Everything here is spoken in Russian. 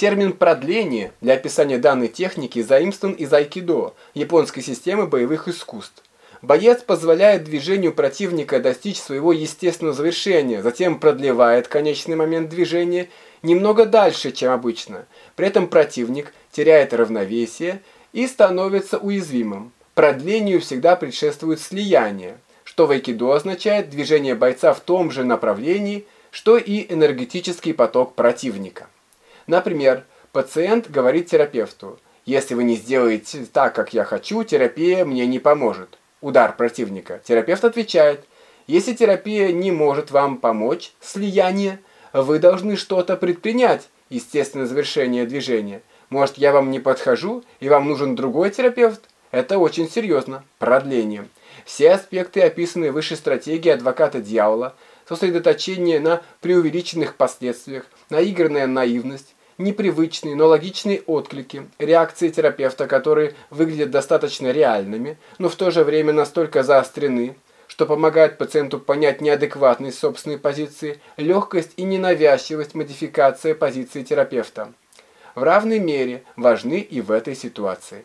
Термин «продление» для описания данной техники заимствован из айкидо, японской системы боевых искусств. Боец позволяет движению противника достичь своего естественного завершения, затем продлевает конечный момент движения немного дальше, чем обычно. При этом противник теряет равновесие и становится уязвимым. Продлению всегда предшествует слияние, что в айкидо означает движение бойца в том же направлении, что и энергетический поток противника. Например, пациент говорит терапевту, «Если вы не сделаете так, как я хочу, терапия мне не поможет». Удар противника. Терапевт отвечает, «Если терапия не может вам помочь, слияние, вы должны что-то предпринять, естественное завершение движения. Может, я вам не подхожу, и вам нужен другой терапевт? Это очень серьезно. Продление. Все аспекты, описанные выше стратегии адвоката дьявола, сосредоточение на преувеличенных последствиях, наигранная наивность, непривычные, но логичные отклики, реакции терапевта, которые выглядят достаточно реальными, но в то же время настолько заострены, что помогает пациенту понять неадекватность собственной позиции, легкость и ненавязчивость модификации позиции терапевта. В равной мере важны и в этой ситуации.